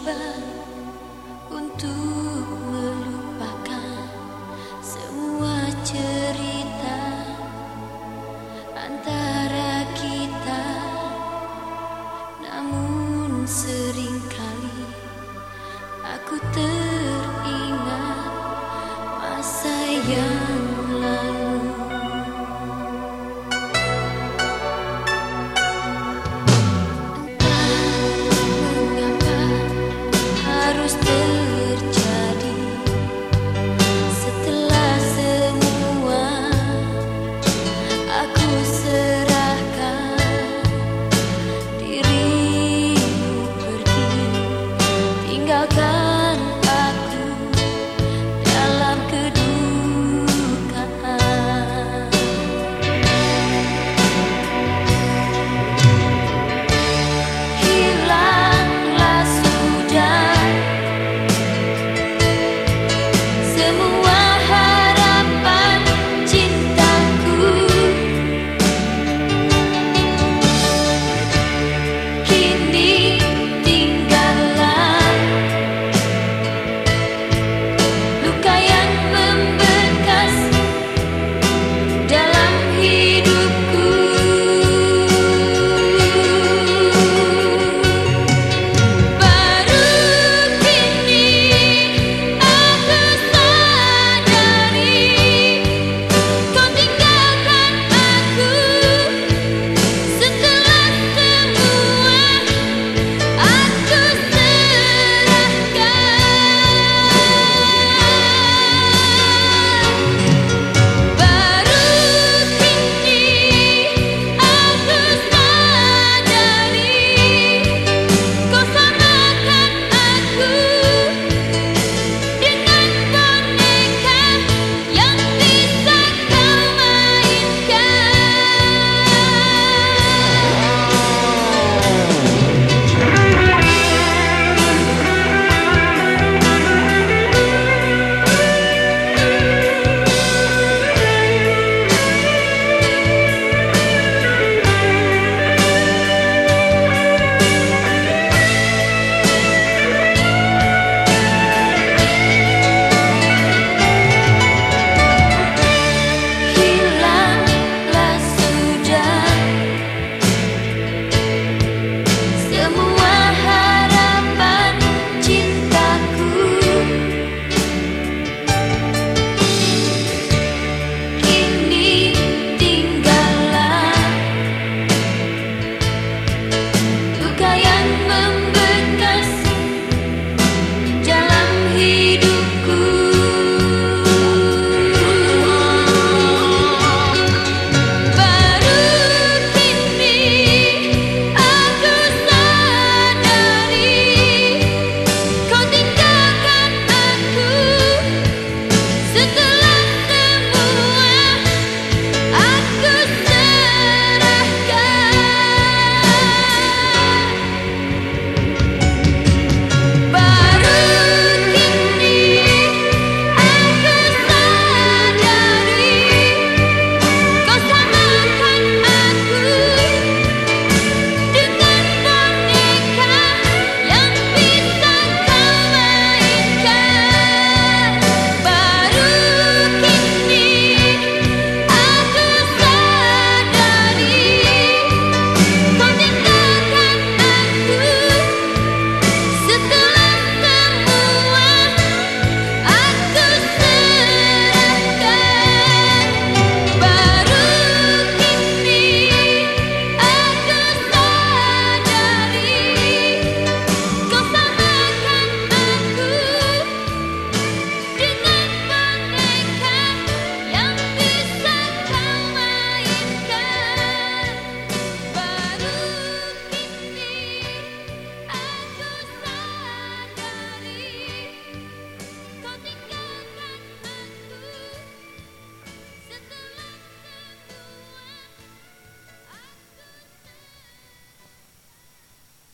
mencoba untuk melupakan semua cerita antara kita, namun sering kali aku ter